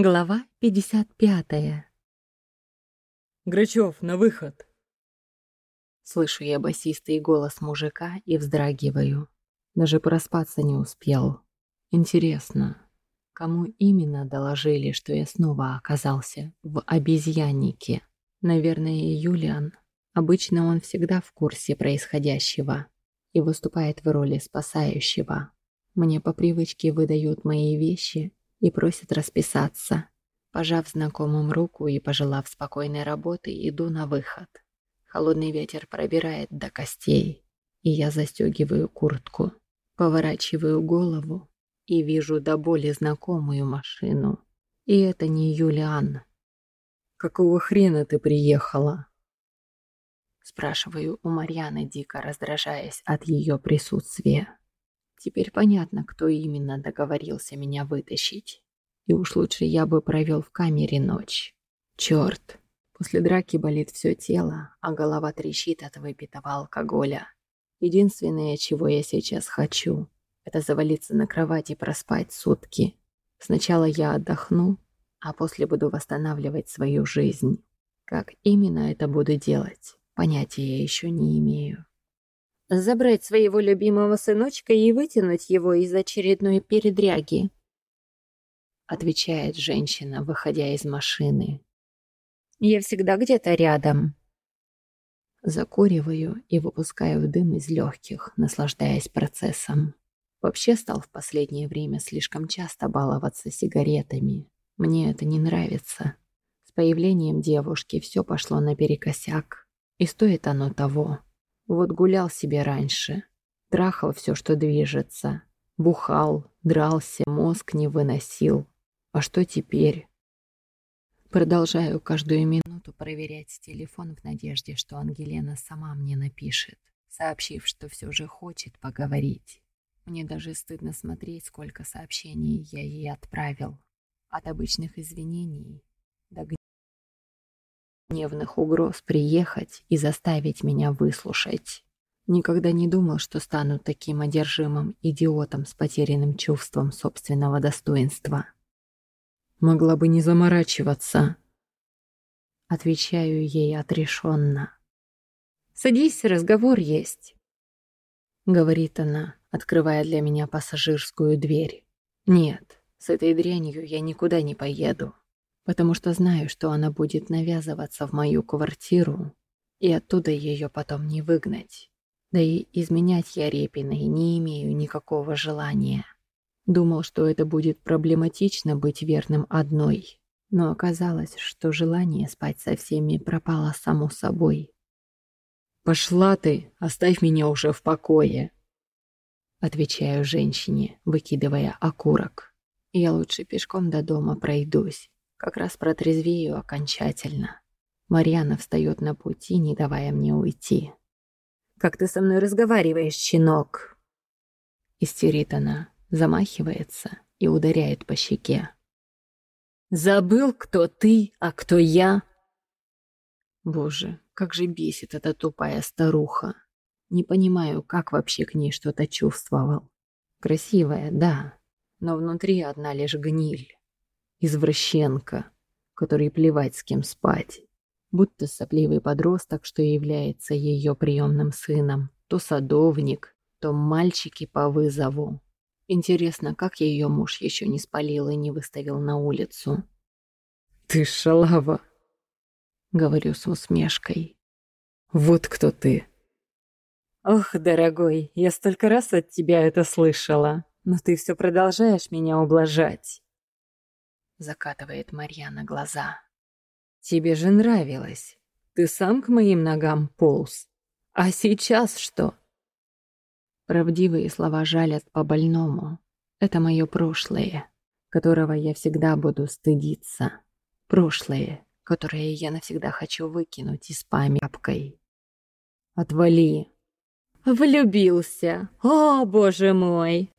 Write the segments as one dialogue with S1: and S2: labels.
S1: Глава 55.
S2: «Грачев, на выход!»
S1: Слышу я басистый голос мужика и вздрагиваю. Даже проспаться не успел. Интересно, кому именно доложили, что я снова оказался в обезьяннике? Наверное, Юлиан. Обычно он всегда в курсе происходящего и выступает в роли спасающего. Мне по привычке выдают мои вещи и просят расписаться. Пожав знакомым руку и пожелав спокойной работы, иду на выход. Холодный ветер пробирает до костей, и я застегиваю куртку, поворачиваю голову и вижу до боли знакомую машину. И это не Юлиан.
S2: «Какого хрена ты приехала?»
S1: Спрашиваю у Марьяны, дико раздражаясь от ее присутствия. Теперь понятно, кто именно договорился меня вытащить. И уж лучше я бы провел в камере ночь. Черт, после драки болит все тело, а голова трещит от выпитого алкоголя. Единственное, чего я сейчас хочу, это завалиться на кровать и проспать сутки. Сначала я отдохну, а после буду восстанавливать свою жизнь. Как именно это буду делать, понятия я еще не имею
S3: забрать своего любимого сыночка и вытянуть его из очередной передряги.
S1: Отвечает женщина, выходя из машины.
S3: Я всегда где-то рядом.
S1: Закуриваю и выпускаю дым из легких, наслаждаясь процессом. Вообще стал в последнее время слишком часто баловаться сигаретами. Мне это не нравится. С появлением девушки все пошло наперекосяк. И стоит оно того. Вот гулял себе раньше, трахал все, что движется, бухал, дрался, мозг не выносил. А что теперь? Продолжаю каждую минуту проверять телефон в надежде, что Ангелена сама мне напишет, сообщив, что все же хочет поговорить. Мне даже стыдно смотреть, сколько сообщений я ей отправил. От обычных извинений до гневных угроз приехать и заставить меня выслушать. Никогда не думал, что стану таким одержимым идиотом с потерянным чувством собственного достоинства.
S2: Могла бы не заморачиваться.
S1: Отвечаю ей отрешенно.
S3: «Садись, разговор есть», —
S1: говорит она, открывая для меня пассажирскую дверь. «Нет, с этой дрянью я никуда не поеду потому что знаю, что она будет навязываться в мою квартиру, и оттуда ее потом не выгнать. Да и изменять я Репиной не имею никакого желания. Думал, что это будет проблематично быть верным одной, но оказалось, что желание спать со всеми пропало само собой.
S2: «Пошла ты, оставь меня уже в покое!»
S1: Отвечаю женщине, выкидывая окурок. Я лучше пешком до дома пройдусь. Как раз протрезвею окончательно. Марьяна встает на пути, не давая мне уйти.
S3: «Как ты со мной разговариваешь, щенок?»
S1: Истерит она, замахивается и ударяет по щеке.
S3: «Забыл, кто ты, а кто я?»
S1: Боже, как же бесит эта тупая старуха. Не понимаю, как вообще к ней что-то чувствовал. Красивая, да, но внутри одна лишь гниль извращенка, который плевать с кем спать. Будто сопливый подросток, что является ее приемным сыном, то садовник, то мальчики по вызову. Интересно, как ее муж еще не спалил и не выставил на улицу?
S2: «Ты шалава!»
S1: — говорю с усмешкой.
S2: «Вот кто ты!»
S3: «Ох, дорогой, я столько раз от тебя это слышала, но ты все продолжаешь меня ублажать
S1: закатывает Марьяна глаза.
S3: Тебе же нравилось. Ты сам к моим ногам полз. А сейчас что?
S1: Правдивые слова жалят по больному. Это мое прошлое, которого я всегда буду стыдиться. Прошлое, которое я навсегда хочу выкинуть из памяткой.
S3: Отвали. Влюбился. О, боже мой.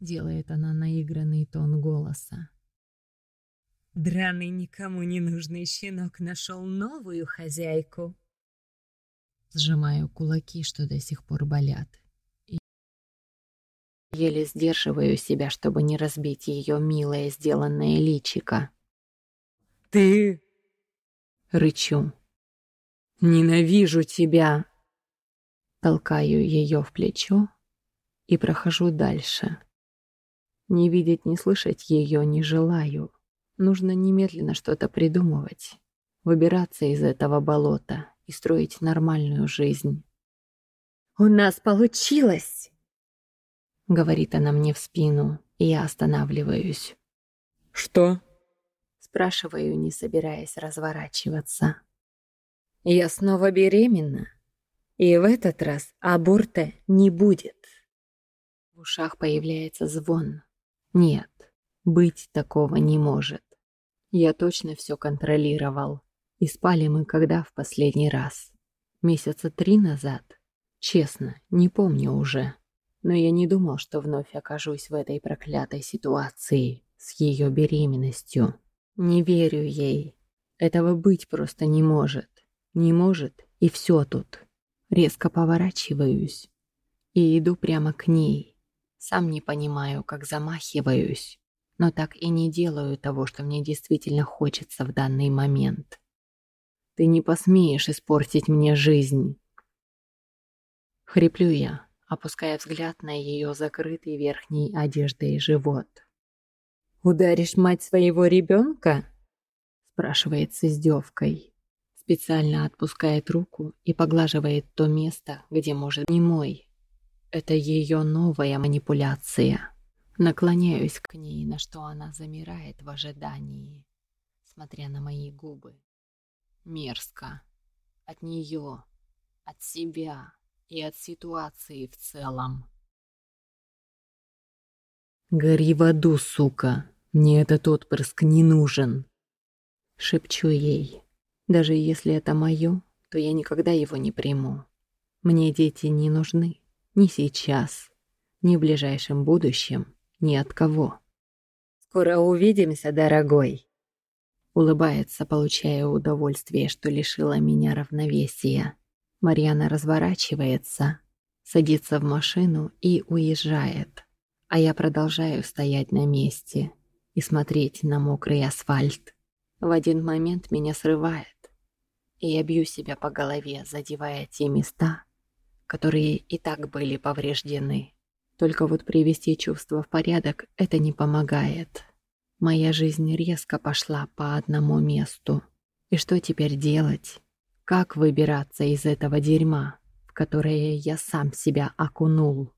S1: Делает она наигранный тон голоса.
S3: Драный никому не нужный щенок нашел новую хозяйку.
S1: Сжимаю кулаки, что до сих пор болят. И Еле сдерживаю себя, чтобы не разбить ее милое сделанное личико.
S2: «Ты...»
S1: Рычу.
S2: «Ненавижу тебя!»
S1: Толкаю ее в плечо и прохожу дальше. Не видеть, не слышать ее не желаю. Нужно немедленно что-то придумывать, выбираться из этого болота и строить нормальную жизнь.
S3: «У нас получилось!»
S1: Говорит она мне в спину, и я останавливаюсь.
S2: «Что?»
S1: Спрашиваю, не собираясь разворачиваться.
S3: «Я снова беременна, и в этот раз аборта не будет».
S1: В ушах появляется звон. Нет, быть такого не может. Я точно все контролировал. И спали мы когда в последний раз? Месяца три назад? Честно, не помню уже. Но я не думал, что вновь окажусь в этой проклятой ситуации с ее беременностью. Не верю ей. Этого быть просто не может. Не может, и все тут. Резко поворачиваюсь и иду прямо к ней. Сам не понимаю, как замахиваюсь но так и не делаю того, что мне действительно хочется в данный момент. Ты не посмеешь испортить мне жизнь. Хриплю я, опуская взгляд на ее закрытый верхней одеждой живот.
S3: «Ударишь мать своего ребенка?»
S1: спрашивает с издевкой. Специально отпускает руку и поглаживает то место, где может не мой. Это ее новая манипуляция. Наклоняюсь к ней, на что она замирает в ожидании, смотря на мои губы. Мерзко. От нее, от себя и от ситуации в целом.
S2: «Гори в аду, сука! Мне этот отпрыск не нужен!»
S1: Шепчу ей. Даже если это мое, то я никогда его не приму. Мне дети не нужны. Ни сейчас, ни в ближайшем будущем ни от кого.
S3: «Скоро увидимся, дорогой!»
S1: Улыбается, получая удовольствие, что лишила меня равновесия. Марьяна разворачивается, садится в машину и уезжает. А я продолжаю стоять на месте и смотреть на мокрый асфальт. В один момент меня срывает, и я бью себя по голове, задевая те места, которые и так были повреждены. Только вот привести чувства в порядок это не помогает. Моя жизнь резко пошла по одному месту. И что теперь делать? Как выбираться из этого дерьма, в которое я сам себя окунул?